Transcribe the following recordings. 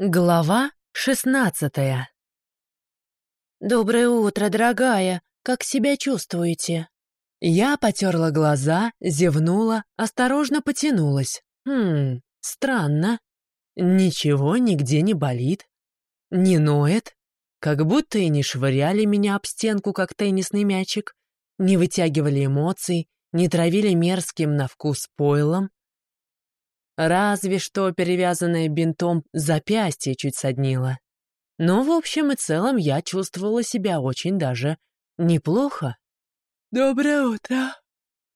Глава шестнадцатая «Доброе утро, дорогая! Как себя чувствуете?» Я потерла глаза, зевнула, осторожно потянулась. Хм, странно. Ничего нигде не болит. Не ноет. Как будто и не швыряли меня об стенку, как теннисный мячик. Не вытягивали эмоций, не травили мерзким на вкус пойлом. Разве что перевязанное бинтом запястье чуть соднило. Но в общем и целом я чувствовала себя очень даже неплохо. «Доброе утро.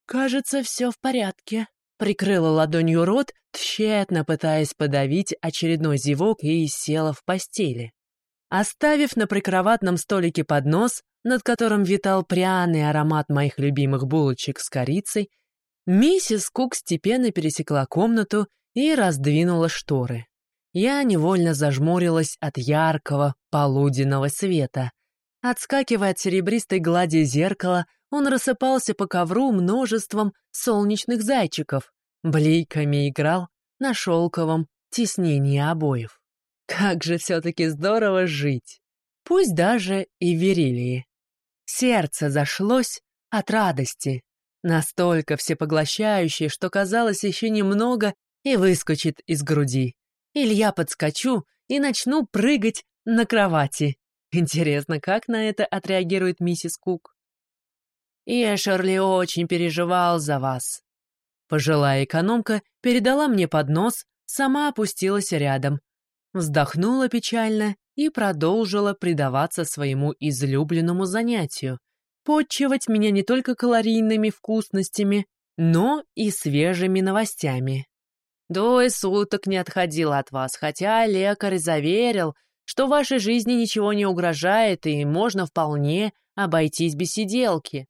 Кажется, все в порядке», — прикрыла ладонью рот, тщетно пытаясь подавить очередной зевок и села в постели. Оставив на прикроватном столике поднос, над которым витал пряный аромат моих любимых булочек с корицей, Миссис Кук степенно пересекла комнату и раздвинула шторы. Я невольно зажмурилась от яркого полуденного света. Отскакивая от серебристой глади зеркала, он рассыпался по ковру множеством солнечных зайчиков, бликами играл на шелковом тиснении обоев. Как же все-таки здорово жить! Пусть даже и верили. Сердце зашлось от радости настолько всепоглощающий, что казалось еще немного и выскочит из груди. Или я подскочу и начну прыгать на кровати. Интересно, как на это отреагирует миссис Кук? Эшерли очень переживал за вас. Пожилая экономка передала мне поднос, сама опустилась рядом, вздохнула печально и продолжила предаваться своему излюбленному занятию — подчивать меня не только калорийными вкусностями, но и свежими новостями. Двое суток не отходил от вас, хотя лекарь заверил, что вашей жизни ничего не угрожает и можно вполне обойтись без сиделки.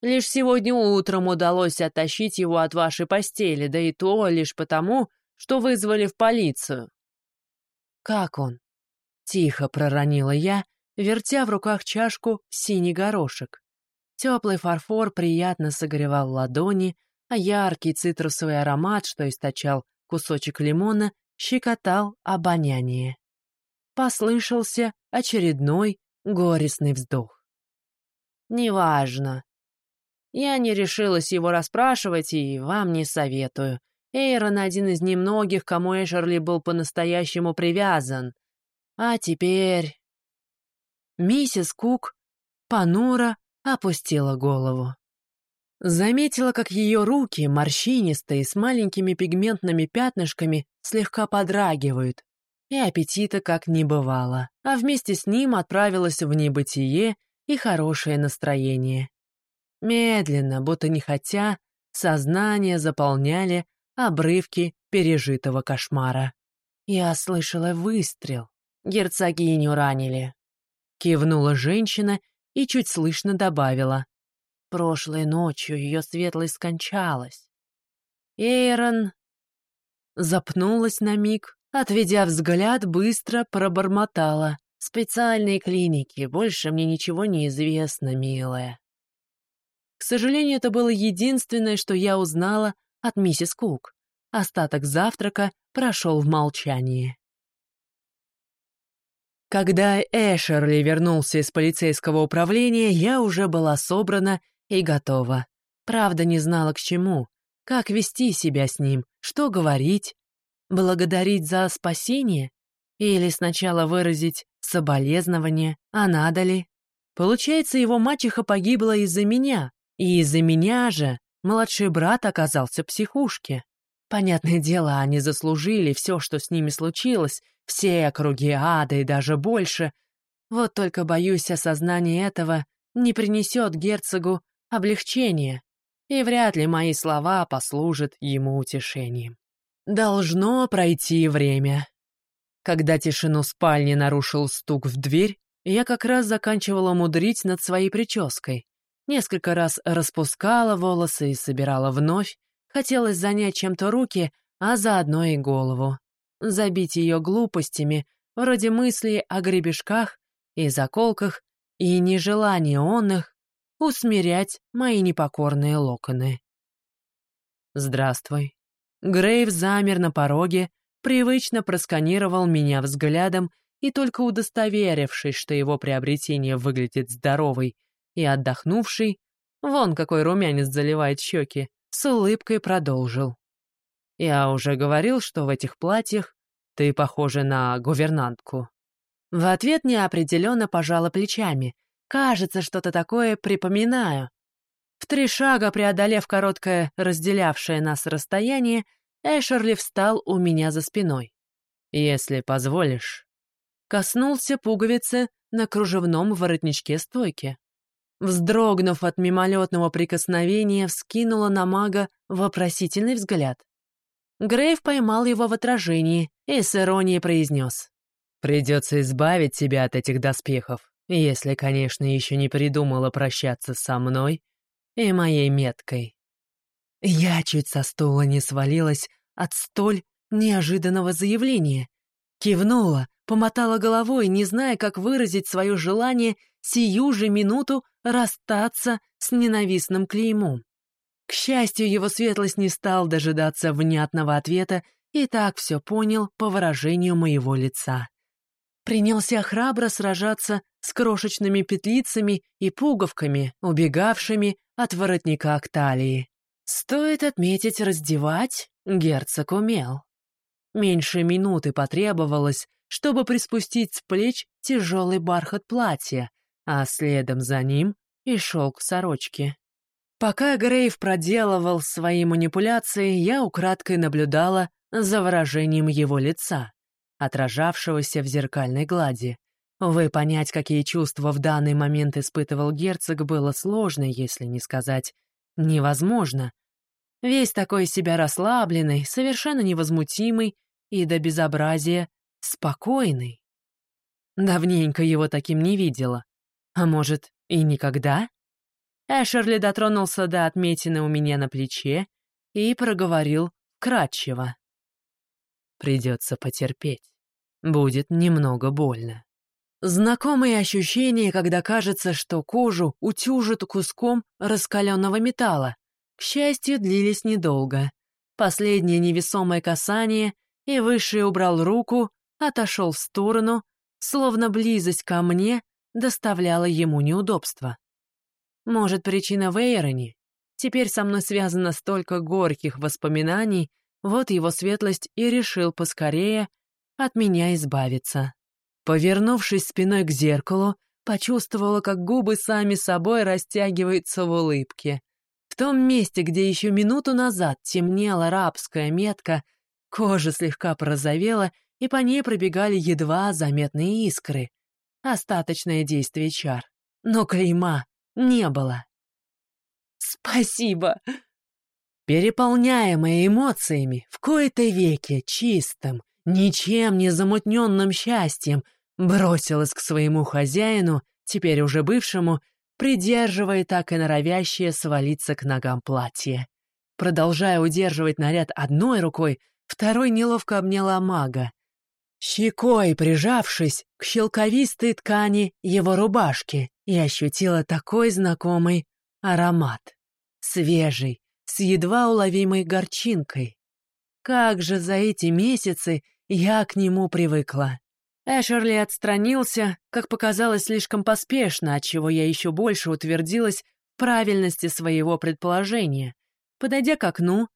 Лишь сегодня утром удалось оттащить его от вашей постели, да и то лишь потому, что вызвали в полицию. «Как он?» — тихо проронила я, вертя в руках чашку синий горошек. Теплый фарфор приятно согревал ладони, а яркий цитрусовый аромат, что источал кусочек лимона, щекотал обоняние. Послышался очередной горестный вздох. «Неважно. Я не решилась его расспрашивать и вам не советую. Эйрон один из немногих, кому Эшерли был по-настоящему привязан. А теперь...» Миссис Кук понуро опустила голову. Заметила, как ее руки, морщинистые, с маленькими пигментными пятнышками, слегка подрагивают, и аппетита как не бывало, а вместе с ним отправилась в небытие и хорошее настроение. Медленно, будто не хотя, сознание заполняли обрывки пережитого кошмара. Я слышала выстрел. Герцогиню ранили. Кивнула женщина и чуть слышно добавила. Прошлой ночью ее светлость скончалась. Эйрон запнулась на миг, отведя взгляд, быстро пробормотала. «Специальные клиники, больше мне ничего не известно, милая». К сожалению, это было единственное, что я узнала от миссис Кук. Остаток завтрака прошел в молчании. Когда Эшерли вернулся из полицейского управления, я уже была собрана и готова. Правда, не знала к чему, как вести себя с ним, что говорить, благодарить за спасение или сначала выразить соболезнование, а надо ли? Получается, его мачеха погибла из-за меня, и из-за меня же младший брат оказался в психушке. Понятное дело, они заслужили все, что с ними случилось, все округи ада и даже больше. Вот только, боюсь, осознание этого не принесет герцогу облегчения, и вряд ли мои слова послужат ему утешением. Должно пройти время. Когда тишину спальни нарушил стук в дверь, я как раз заканчивала мудрить над своей прической. Несколько раз распускала волосы и собирала вновь, Хотелось занять чем-то руки, а заодно и голову. Забить ее глупостями, вроде мыслей о гребешках и заколках, и нежелание он их усмирять мои непокорные локоны. «Здравствуй». Грейв замер на пороге, привычно просканировал меня взглядом и только удостоверившись, что его приобретение выглядит здоровой и отдохнувшей, вон какой румянец заливает щеки, с улыбкой продолжил. «Я уже говорил, что в этих платьях ты похожа на гувернантку». В ответ неопределенно пожала плечами. Кажется, что-то такое припоминаю. В три шага преодолев короткое разделявшее нас расстояние, Эшерли встал у меня за спиной. «Если позволишь». Коснулся пуговицы на кружевном воротничке стойки. Вздрогнув от мимолетного прикосновения, вскинула на мага вопросительный взгляд. Грейв поймал его в отражении и с иронией произнес. «Придется избавить тебя от этих доспехов, если, конечно, еще не придумала прощаться со мной и моей меткой». Я чуть со стула не свалилась от столь неожиданного заявления. Кивнула, помотала головой, не зная, как выразить свое желание сию же минуту расстаться с ненавистным клеймом. К счастью, его светлость не стал дожидаться внятного ответа и так все понял по выражению моего лица. Принялся храбро сражаться с крошечными петлицами и пуговками, убегавшими от воротника к талии. Стоит отметить, раздевать герцог умел. Меньше минуты потребовалось, чтобы приспустить с плеч тяжелый бархат платья, а следом за ним и шелк сорочки. Пока Грейв проделывал свои манипуляции, я украдкой наблюдала за выражением его лица, отражавшегося в зеркальной глади. Вы понять, какие чувства в данный момент испытывал герцог, было сложно, если не сказать невозможно. Весь такой себя расслабленный, совершенно невозмутимый и до безобразия спокойный. Давненько его таким не видела. А может, и никогда? Эшерли дотронулся до отметины у меня на плече и проговорил кратчево. Придется потерпеть. Будет немного больно. Знакомые ощущения, когда кажется, что кожу утюжат куском раскаленного металла. К счастью, длились недолго. Последнее невесомое касание, и Высший убрал руку, отошел в сторону, словно близость ко мне доставляла ему неудобства. Может, причина в Эйроне? Теперь со мной связано столько горьких воспоминаний, вот его светлость и решил поскорее от меня избавиться. Повернувшись спиной к зеркалу, почувствовала, как губы сами собой растягиваются в улыбке. В том месте, где еще минуту назад темнела рабская метка, кожа слегка порозовела, и по ней пробегали едва заметные искры. Остаточное действие чар. Но клейма не было. «Спасибо!» Переполняемая эмоциями, в кои-то веке чистым, ничем не замутненным счастьем, бросилась к своему хозяину, теперь уже бывшему, придерживая так и норовящее свалиться к ногам платье. Продолжая удерживать наряд одной рукой, второй неловко обняла мага. Щекой прижавшись к щелковистой ткани его рубашки, и ощутила такой знакомый аромат. Свежий, с едва уловимой горчинкой. Как же за эти месяцы я к нему привыкла. Эшерли отстранился, как показалось, слишком поспешно, отчего я еще больше утвердилась в правильности своего предположения. Подойдя к окну,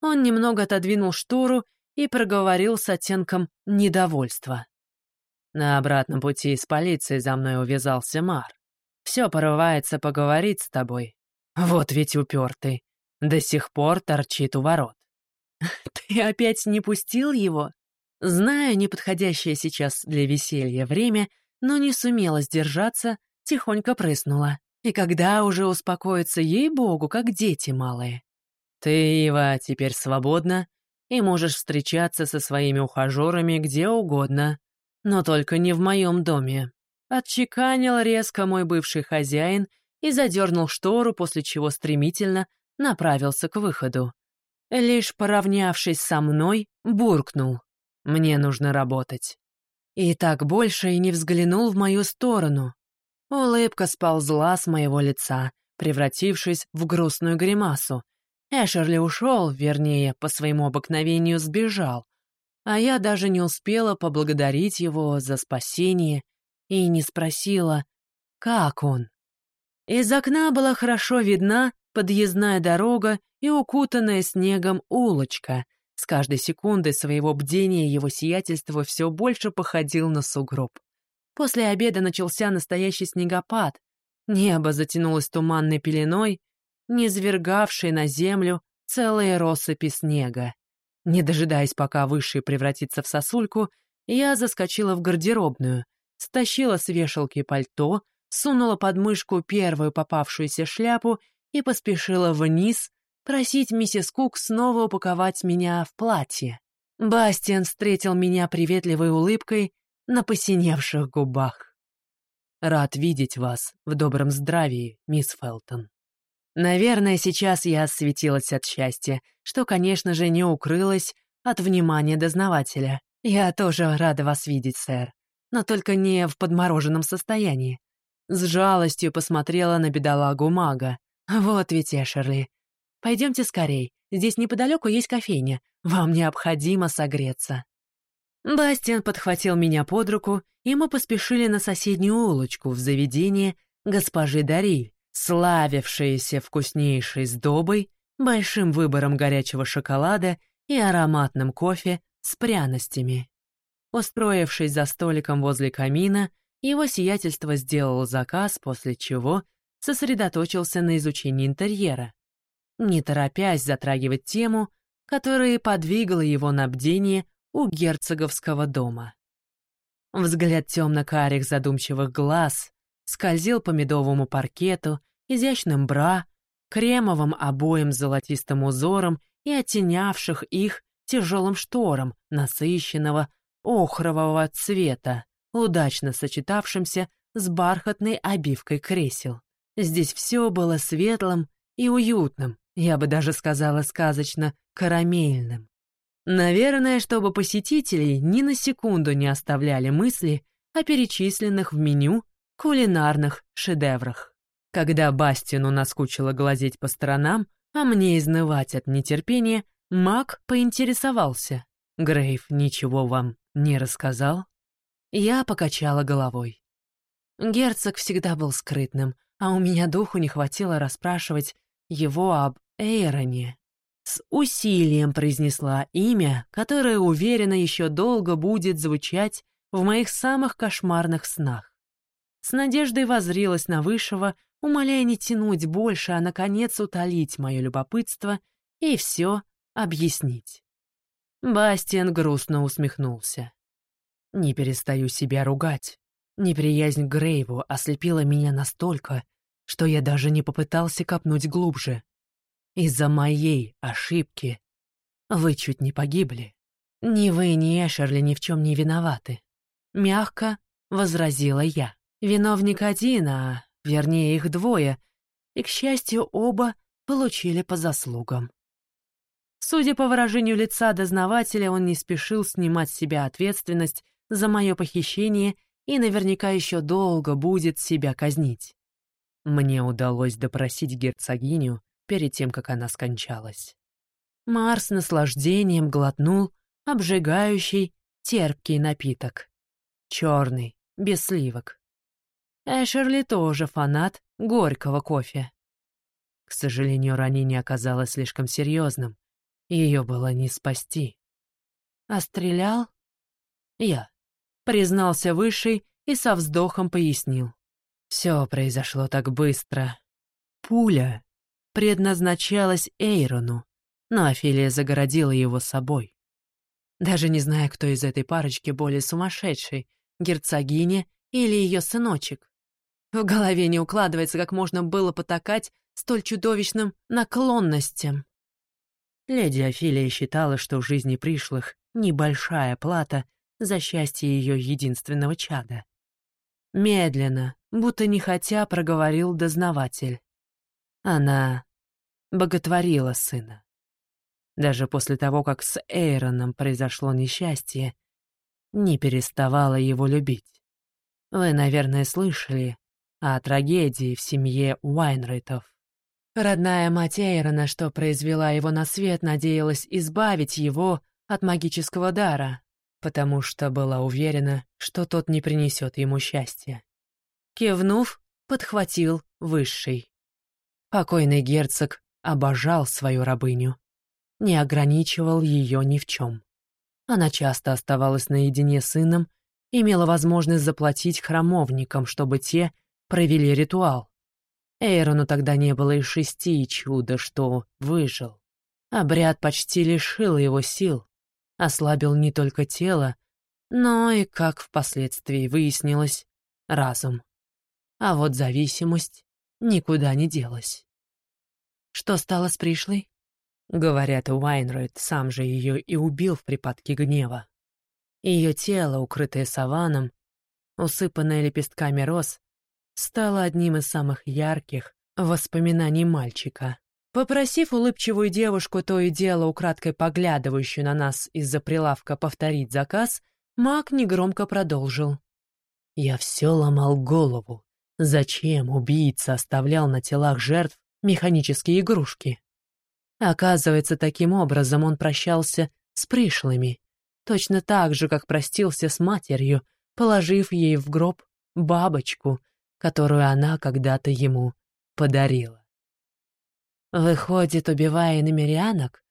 он немного отодвинул штору и проговорил с оттенком недовольства. На обратном пути из полиции за мной увязался Мар. Все порывается поговорить с тобой. Вот ведь упертый. До сих пор торчит у ворот. Ты опять не пустил его? Зная неподходящее сейчас для веселья время, но не сумела сдержаться, тихонько прыснула. И когда уже успокоится ей-богу, как дети малые. Ты, Ива, теперь свободна и можешь встречаться со своими ухажерами где угодно, но только не в моем доме. Отчеканил резко мой бывший хозяин и задернул штору, после чего стремительно направился к выходу. Лишь поравнявшись со мной, буркнул. Мне нужно работать. И так больше и не взглянул в мою сторону. Улыбка сползла с моего лица, превратившись в грустную гримасу. Эшерли ушел, вернее, по своему обыкновению сбежал. а я даже не успела поблагодарить его за спасение и не спросила, как он. Из окна была хорошо видна подъездная дорога и укутанная снегом улочка. С каждой секундой своего бдения его сиятельство все больше походил на сугроб. После обеда начался настоящий снегопад. Небо затянулось туманной пеленой, низвергавшей на землю целые россыпи снега. Не дожидаясь, пока Высший превратится в сосульку, я заскочила в гардеробную, стащила с вешалки пальто, сунула под мышку первую попавшуюся шляпу и поспешила вниз просить миссис Кук снова упаковать меня в платье. Бастиан встретил меня приветливой улыбкой на посиневших губах. «Рад видеть вас в добром здравии, мисс Фелтон». Наверное, сейчас я осветилась от счастья, что, конечно же, не укрылась от внимания дознавателя. Я тоже рада вас видеть, сэр, но только не в подмороженном состоянии. С жалостью посмотрела на бедолагу мага. Вот ведь Эшерли. Пойдемте скорей, здесь неподалеку есть кофейня. Вам необходимо согреться. Бастиан подхватил меня под руку, и мы поспешили на соседнюю улочку в заведение госпожи Дариль, славившееся вкуснейшей сдобой, большим выбором горячего шоколада и ароматным кофе с пряностями. Устроившись за столиком возле камина, его сиятельство сделал заказ, после чего сосредоточился на изучении интерьера, не торопясь затрагивать тему, которая подвигала его на бдение у герцоговского дома. Взгляд темно-карих задумчивых глаз скользил по медовому паркету, изящным бра, кремовым обоям с золотистым узором и оттенявших их тяжелым штором насыщенного охрового цвета, удачно сочетавшимся с бархатной обивкой кресел. Здесь все было светлым и уютным, я бы даже сказала сказочно карамельным. Наверное, чтобы посетителей ни на секунду не оставляли мысли о перечисленных в меню кулинарных шедеврах. Когда Бастину наскучило глазеть по сторонам, а мне изнывать от нетерпения, Мак поинтересовался. «Грейв ничего вам не рассказал?» Я покачала головой. Герцог всегда был скрытным, а у меня духу не хватило расспрашивать его об Эйроне. С усилием произнесла имя, которое, уверенно, еще долго будет звучать в моих самых кошмарных снах. С надеждой возрилась на Высшего, умоляя не тянуть больше, а, наконец, утолить мое любопытство и все объяснить. Бастиан грустно усмехнулся. Не перестаю себя ругать. Неприязнь к Грейву ослепила меня настолько, что я даже не попытался копнуть глубже. Из-за моей ошибки вы чуть не погибли. Ни вы, ни Эшерли ни в чем не виноваты. Мягко возразила я. Виновник один, а вернее их двое, и, к счастью, оба получили по заслугам. Судя по выражению лица дознавателя, он не спешил снимать с себя ответственность за мое похищение и наверняка еще долго будет себя казнить. Мне удалось допросить герцогиню перед тем, как она скончалась. Марс наслаждением глотнул обжигающий, терпкий напиток. Черный, без сливок. Эшерли тоже фанат горького кофе. К сожалению, ранение оказалось слишком серьезным. Ее было не спасти. А стрелял? Я. Признался Высший и со вздохом пояснил. Все произошло так быстро. Пуля предназначалась Эйрону, но Офелия загородила его собой. Даже не зная, кто из этой парочки более сумасшедший, герцогиня или ее сыночек. В голове не укладывается, как можно было потакать столь чудовищным наклонностям. Леди Офелия считала, что в жизни пришлых небольшая плата за счастье ее единственного чада. Медленно, будто не хотя, проговорил дознаватель. Она боготворила сына. Даже после того, как с Эйроном произошло несчастье, не переставала его любить. Вы, наверное, слышали о трагедии в семье Уайнрейтов. Родная мать Эйрона, что произвела его на свет, надеялась избавить его от магического дара, потому что была уверена, что тот не принесет ему счастья. Кивнув, подхватил высший. Покойный герцог обожал свою рабыню, не ограничивал ее ни в чем. Она часто оставалась наедине с сыном, имела возможность заплатить храмовникам, чтобы те провели ритуал. Эйрону тогда не было и шести, и чудо, что выжил. Обряд почти лишил его сил, ослабил не только тело, но и, как впоследствии выяснилось, разум. А вот зависимость никуда не делась. Что стало с пришлой? Говорят, Уайнройд сам же ее и убил в припадке гнева. Ее тело, укрытое саваном, усыпанное лепестками роз, стало одним из самых ярких воспоминаний мальчика. Попросив улыбчивую девушку, то и дело украдкой поглядывающую на нас из-за прилавка повторить заказ, маг негромко продолжил. «Я все ломал голову. Зачем убийца оставлял на телах жертв механические игрушки?» Оказывается, таким образом он прощался с пришлыми, точно так же, как простился с матерью, положив ей в гроб бабочку, которую она когда-то ему подарила. Выходит, убивая намерянок,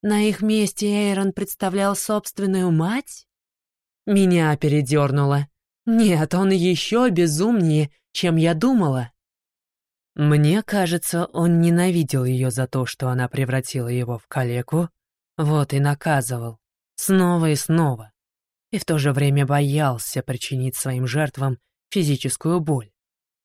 на их месте Эйрон представлял собственную мать? Меня передернуло. Нет, он еще безумнее, чем я думала. Мне кажется, он ненавидел ее за то, что она превратила его в калеку, вот и наказывал, снова и снова, и в то же время боялся причинить своим жертвам физическую боль.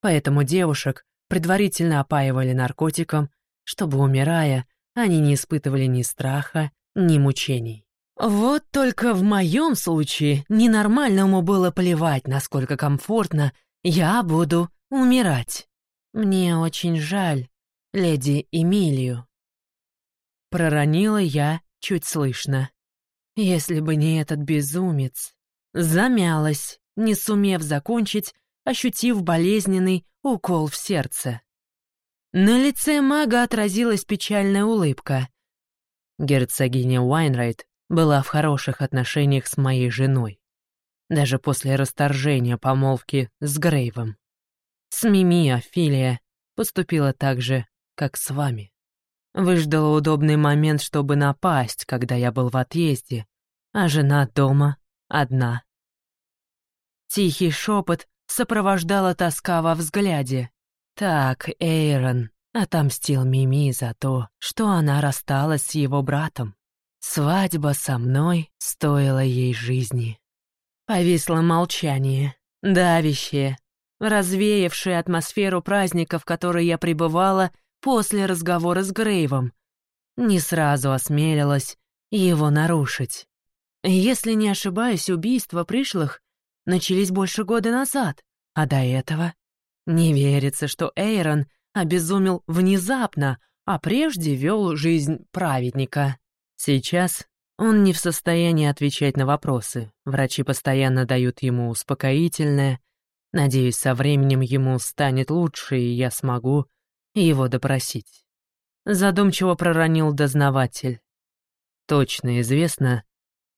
Поэтому девушек предварительно опаивали наркотиком, чтобы, умирая, они не испытывали ни страха, ни мучений. Вот только в моем случае ненормальному было плевать, насколько комфортно я буду умирать. «Мне очень жаль, леди Эмилию». Проронила я чуть слышно. Если бы не этот безумец. Замялась, не сумев закончить, ощутив болезненный укол в сердце. На лице мага отразилась печальная улыбка. Герцогиня Уайнрайт была в хороших отношениях с моей женой, даже после расторжения помолвки с Грейвом. С Мими Афилия поступила так же, как с вами. Выждала удобный момент, чтобы напасть, когда я был в отъезде, а жена дома одна. Тихий шепот сопровождала тоска во взгляде. Так Эйрон отомстил Мими за то, что она рассталась с его братом. Свадьба со мной стоила ей жизни. Повисло молчание, давящее, развеявший атмосферу праздника, в которой я пребывала после разговора с Грейвом. Не сразу осмелилась его нарушить. Если не ошибаюсь, убийства пришлых начались больше года назад, а до этого не верится, что Эйрон обезумел внезапно, а прежде вел жизнь праведника. Сейчас он не в состоянии отвечать на вопросы. Врачи постоянно дают ему успокоительное, Надеюсь, со временем ему станет лучше, и я смогу его допросить. Задумчиво проронил дознаватель. Точно известно,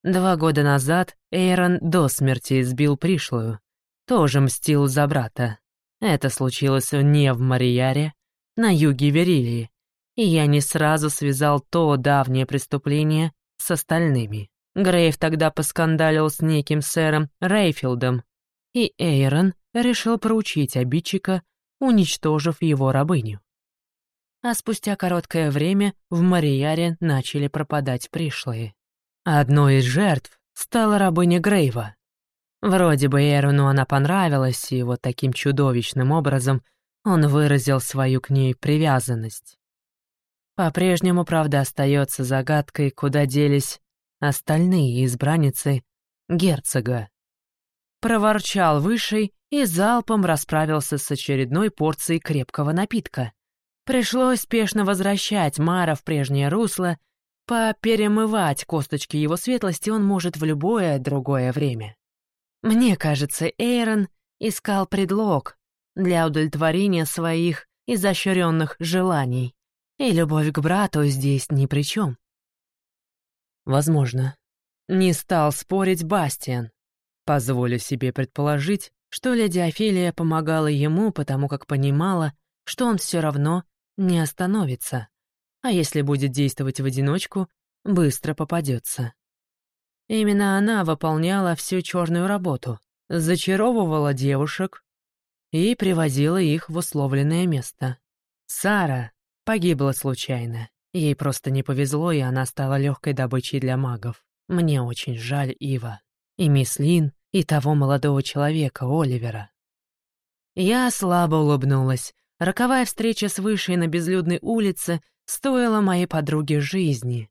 два года назад Эйрон до смерти избил пришлую, тоже мстил за брата. Это случилось не в Марияре, на юге Верилии, и я не сразу связал то давнее преступление с остальными. Грейв тогда поскандалил с неким сэром Рейфилдом, и Эйрон решил проучить обидчика, уничтожив его рабыню. А спустя короткое время в Марияре начали пропадать пришлые. Одной из жертв стала рабыня Грейва. Вроде бы Эрону она понравилась, и вот таким чудовищным образом он выразил свою к ней привязанность. По-прежнему, правда, остается загадкой, куда делись остальные избранницы герцога. Проворчал Высший и залпом расправился с очередной порцией крепкого напитка. Пришлось спешно возвращать Мара в прежнее русло, поперемывать косточки его светлости он может в любое другое время. Мне кажется, Эйрон искал предлог для удовлетворения своих изощренных желаний, и любовь к брату здесь ни при чем. Возможно, Не стал спорить Бастиан. Позволю себе предположить, что леди Офелия помогала ему, потому как понимала, что он все равно не остановится, а если будет действовать в одиночку, быстро попадется. Именно она выполняла всю черную работу, зачаровывала девушек и привозила их в условленное место. Сара погибла случайно. Ей просто не повезло, и она стала легкой добычей для магов. Мне очень жаль Ива. И мисс Лин, и того молодого человека, Оливера. Я слабо улыбнулась. Роковая встреча с Высшей на безлюдной улице стоила моей подруге жизни.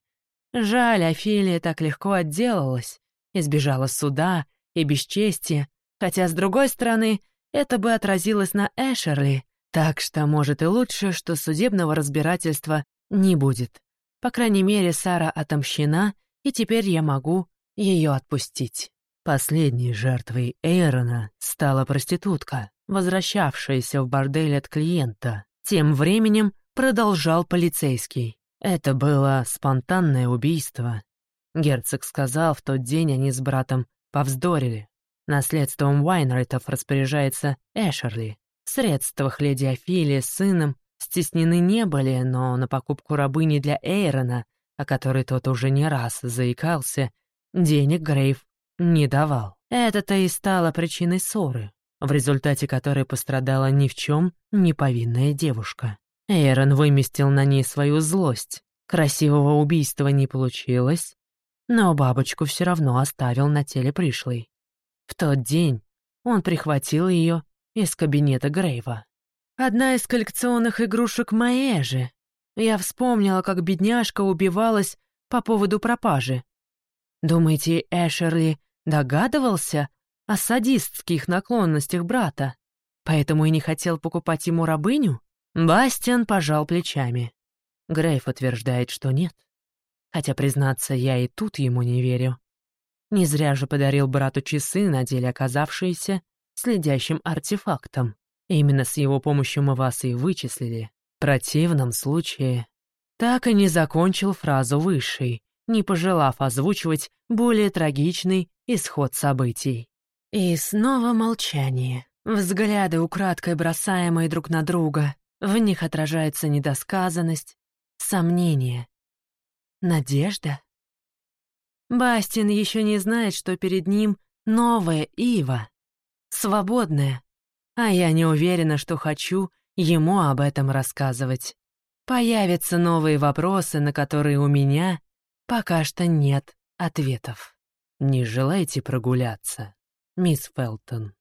Жаль, Офелия так легко отделалась, избежала суда и бесчестия, хотя, с другой стороны, это бы отразилось на Эшерли, так что, может, и лучше, что судебного разбирательства не будет. По крайней мере, Сара отомщена, и теперь я могу ее отпустить. Последней жертвой Эйрона стала проститутка, возвращавшаяся в бордель от клиента. Тем временем продолжал полицейский. Это было спонтанное убийство. Герцог сказал, в тот день они с братом повздорили. Наследством Уайнрайтов распоряжается Эшерли. В средствах леди Офелии с сыном стеснены не были, но на покупку рабыни для Эйрона, о которой тот уже не раз заикался, денег Грейв не давал. Это-то и стало причиной ссоры, в результате которой пострадала ни в чем не повинная девушка. Эйрон выместил на ней свою злость. Красивого убийства не получилось, но бабочку все равно оставил на теле пришлой. В тот день он прихватил ее из кабинета Грейва. Одна из коллекционных игрушек Маэжи. Я вспомнила, как бедняжка убивалась по поводу пропажи. Думаете, Эшерли Догадывался о садистских наклонностях брата, поэтому и не хотел покупать ему рабыню? Бастиан пожал плечами. Грейф утверждает, что нет. Хотя, признаться, я и тут ему не верю. Не зря же подарил брату часы, на деле оказавшиеся следящим артефактом. Именно с его помощью мы вас и вычислили. В противном случае... Так и не закончил фразу высшей, не пожелав озвучивать более трагичный исход событий. И снова молчание. Взгляды, украдкой бросаемые друг на друга. В них отражается недосказанность, сомнение, надежда. Бастин еще не знает, что перед ним новая Ива, свободная, а я не уверена, что хочу ему об этом рассказывать. Появятся новые вопросы, на которые у меня пока что нет ответов. «Не желаете прогуляться, мисс Фелтон?»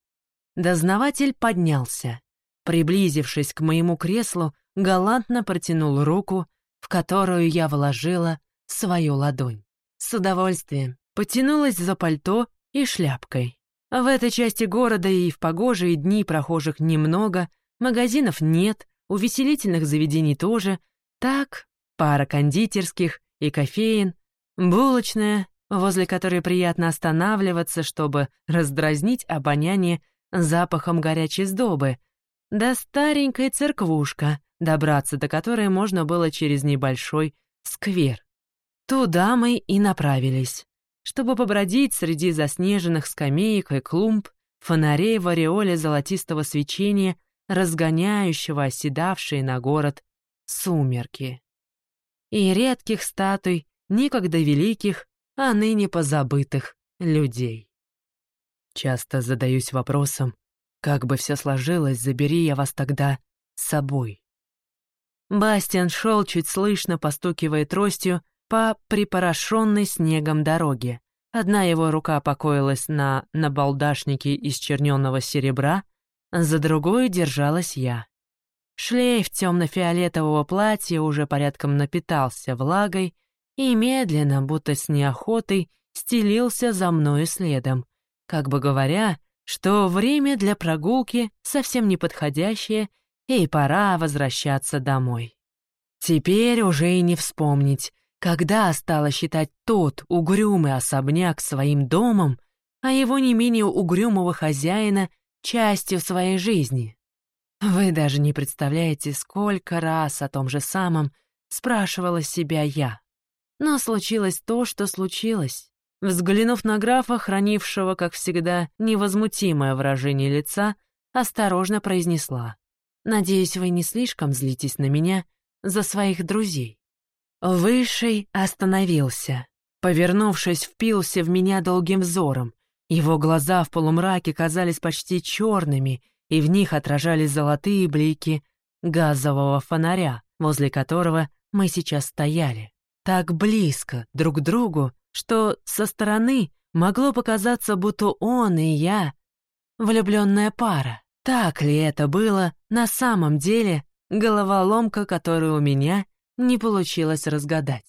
Дознаватель поднялся. Приблизившись к моему креслу, галантно протянул руку, в которую я вложила свою ладонь. С удовольствием потянулась за пальто и шляпкой. В этой части города и в погожие дни прохожих немного, магазинов нет, увеселительных заведений тоже. Так, пара кондитерских и кофеин, булочная, возле которой приятно останавливаться, чтобы раздразнить обоняние запахом горячей сдобы, да старенькая церквушка, добраться до которой можно было через небольшой сквер. Туда мы и направились, чтобы побродить среди заснеженных скамеек и клумб, фонарей в ореоле золотистого свечения, разгоняющего оседавшие на город сумерки. И редких статуй, некогда великих, а ныне позабытых людей. Часто задаюсь вопросом, как бы все сложилось, забери я вас тогда с собой. Бастиан шел чуть слышно, постукивая тростью по припорошенной снегом дороге. Одна его рука покоилась на набалдашнике из черненного серебра, за другой держалась я. Шлейф темно-фиолетового платья уже порядком напитался влагой, и медленно, будто с неохотой, стелился за мною следом, как бы говоря, что время для прогулки совсем неподходящее, и пора возвращаться домой. Теперь уже и не вспомнить, когда стала считать тот угрюмый особняк своим домом, а его не менее угрюмого хозяина частью своей жизни. Вы даже не представляете, сколько раз о том же самом спрашивала себя я. Но случилось то, что случилось. Взглянув на графа, хранившего, как всегда, невозмутимое выражение лица, осторожно произнесла. «Надеюсь, вы не слишком злитесь на меня за своих друзей». Высший остановился. Повернувшись, впился в меня долгим взором. Его глаза в полумраке казались почти черными, и в них отражались золотые блики газового фонаря, возле которого мы сейчас стояли. Так близко друг к другу, что со стороны могло показаться, будто он и я — влюбленная пара. Так ли это было на самом деле головоломка, которую у меня не получилось разгадать?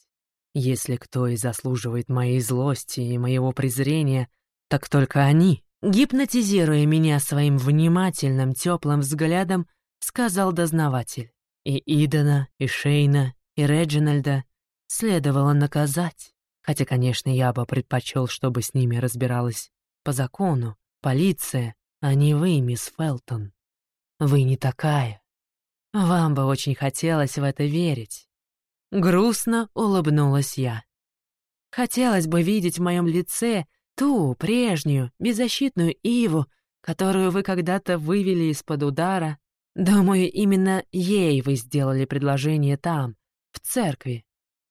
Если кто и заслуживает моей злости и моего презрения, так только они. Гипнотизируя меня своим внимательным, теплым взглядом, сказал дознаватель. И Идана, и Шейна, и Реджинальда следовало наказать. Хотя, конечно, я бы предпочел, чтобы с ними разбиралась по закону, полиция, а не вы, мисс Фелтон. Вы не такая. Вам бы очень хотелось в это верить. Грустно улыбнулась я. Хотелось бы видеть в моем лице ту прежнюю, беззащитную Иву, которую вы когда-то вывели из-под удара. Думаю, именно ей вы сделали предложение там, в церкви.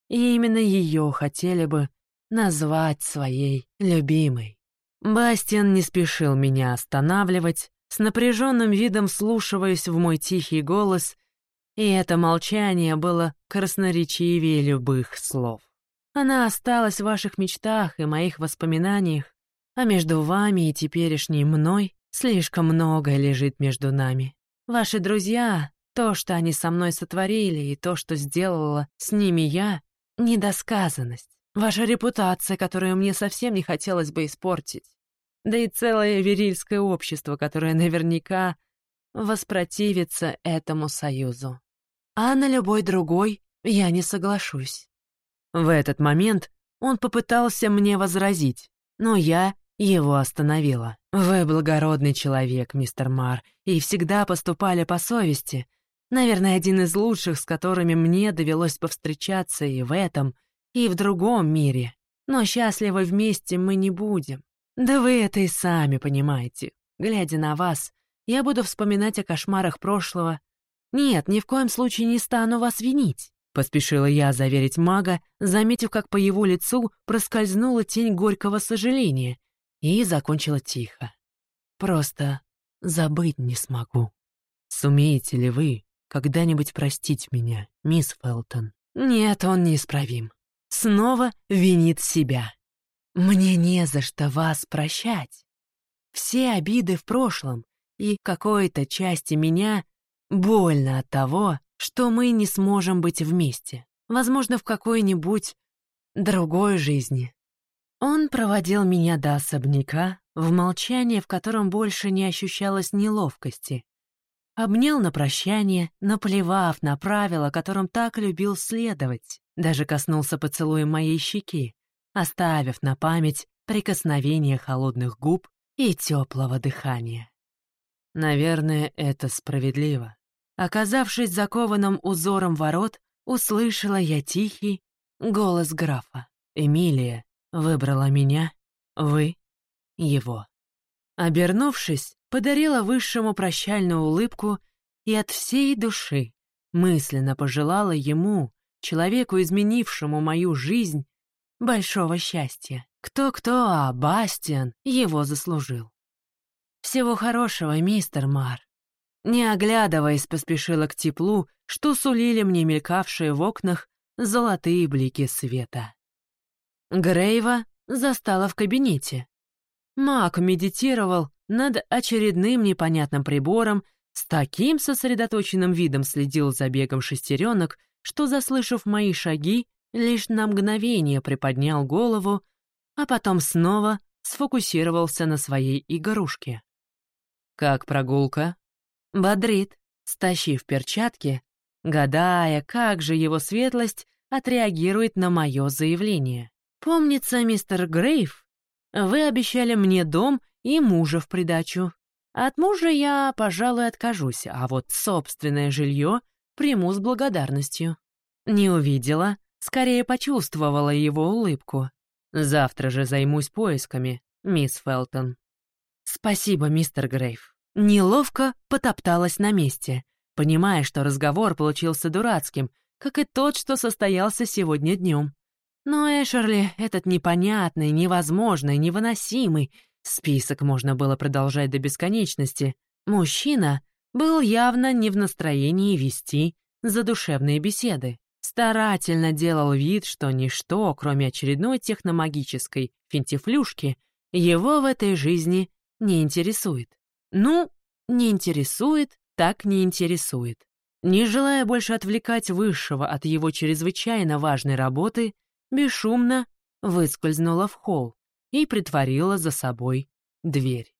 И именно ее хотели бы назвать своей любимой. Бастиан не спешил меня останавливать, с напряженным видом слушаясь в мой тихий голос, и это молчание было красноречивее любых слов. Она осталась в ваших мечтах и моих воспоминаниях, а между вами и теперешней мной слишком многое лежит между нами. Ваши друзья, то, что они со мной сотворили, и то, что сделала с ними я, — недосказанность. Ваша репутация, которую мне совсем не хотелось бы испортить. Да и целое верильское общество, которое наверняка воспротивится этому союзу. А на любой другой я не соглашусь. В этот момент он попытался мне возразить, но я его остановила. «Вы благородный человек, мистер Мар, и всегда поступали по совести. Наверное, один из лучших, с которыми мне довелось повстречаться и в этом, и в другом мире. Но счастливы вместе мы не будем. Да вы это и сами понимаете. Глядя на вас, я буду вспоминать о кошмарах прошлого. Нет, ни в коем случае не стану вас винить. Поспешила я заверить мага, заметив, как по его лицу проскользнула тень горького сожаления, и закончила тихо. «Просто забыть не смогу. Сумеете ли вы когда-нибудь простить меня, мисс Фелтон?» «Нет, он неисправим. Снова винит себя. Мне не за что вас прощать. Все обиды в прошлом, и какой-то части меня больно от того, что мы не сможем быть вместе. Возможно, в какой-нибудь другой жизни. Он проводил меня до особняка, в молчании, в котором больше не ощущалось неловкости. Обнял на прощание, наплевав на правила, которым так любил следовать. Даже коснулся поцелуем моей щеки, оставив на память прикосновение холодных губ и теплого дыхания. Наверное, это справедливо. Оказавшись закованным узором ворот, услышала я тихий голос графа. «Эмилия выбрала меня, вы — его». Обернувшись, подарила высшему прощальную улыбку и от всей души мысленно пожелала ему, человеку, изменившему мою жизнь, большого счастья. Кто-кто, а Бастиан его заслужил. «Всего хорошего, мистер Мар», не оглядываясь, поспешила к теплу, что сулили мне мелькавшие в окнах золотые блики света. Грейва застала в кабинете. Мак медитировал над очередным непонятным прибором, с таким сосредоточенным видом следил за бегом шестеренок, что, заслышав мои шаги, лишь на мгновение приподнял голову, а потом снова сфокусировался на своей игрушке. «Как прогулка?» Бодрит, стащив перчатки, гадая, как же его светлость отреагирует на мое заявление. «Помнится, мистер Грейв, вы обещали мне дом и мужа в придачу. От мужа я, пожалуй, откажусь, а вот собственное жилье приму с благодарностью». Не увидела, скорее почувствовала его улыбку. Завтра же займусь поисками, мисс Фелтон. Спасибо, мистер Грейв. Неловко потопталась на месте, понимая, что разговор получился дурацким, как и тот, что состоялся сегодня днем. Но Эшерли, этот непонятный, невозможный, невыносимый, список можно было продолжать до бесконечности, мужчина был явно не в настроении вести задушевные беседы. Старательно делал вид, что ничто, кроме очередной техномагической финтифлюшки, его в этой жизни не интересует. Ну, не интересует, так не интересует. Не желая больше отвлекать Высшего от его чрезвычайно важной работы, бесшумно выскользнула в холл и притворила за собой дверь.